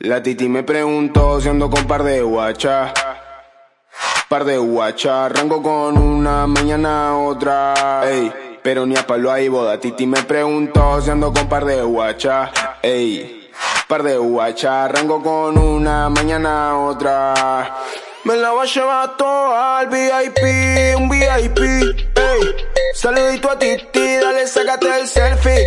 La titi me preguntó si ando con par de guacha. Par de guacha, rango con una, mañana otra. Ey, pero ni a palo hay boda. Titi me preguntó si ando con par de guacha. Ey, par de guacha, rango con una, mañana otra. Me la voy a llevar toda al VIP, un VIP. Ey, saludito a Titi, dale, sácate el selfie.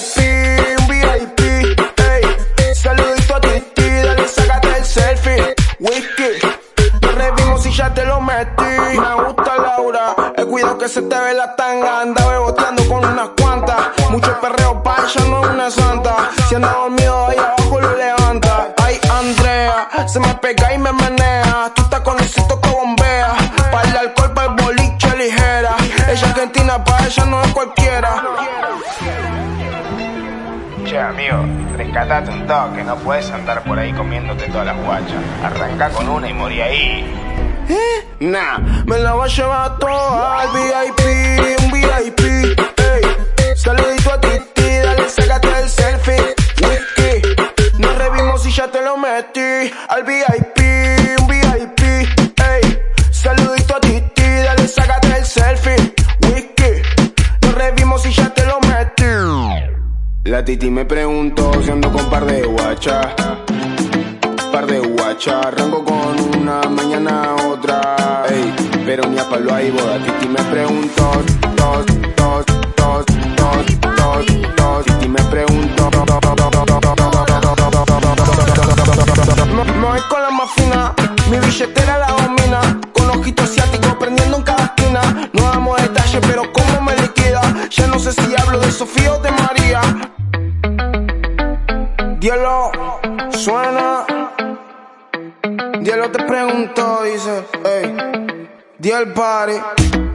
VIP, un VIP. Ey, saludito a Titi, dale, sácate el selfie. Whisky, nos revimos y ya te lo metí. Me gusta Laura, el cuidado que se te ve la tanga. Anda beboteando con unas cuantas. Mucho perreo pa' ella no es una santa. Si anda dormido ahí abajo lo levanta. Ay, Andrea, se me pega y me menea. Tú estás con el que bombea. Para el alcohol, para el boliche ligera. Ella argentina, pa' ella no es cualquiera. Che, amigo, rescatate un toque, no puedes andar por ahí comiéndote todas las guachas. Arranca con una y morí ahí. ¿Eh? Nah, me la voy a llevar toda al VIP, un VIP. Ey, saludito a Titi, dale, sácate el selfie. Whisky, nos revimos y ya te lo metí. Al VIP, un VIP. Ey, saludito a Titi, La Titi me preguntó si ando con par de guacha. Par de guacha, rango con una, mañana otra. Pero ni a palo hay boda. Titi me preguntó, dos, dos, dos, dos, dos, dos. Titi me preguntó. No es con la más fina, mi billetera la domina. Con ojito asiático prendiendo en María. Dielo, suena. Dielo te preguntó, dice, hey, di party.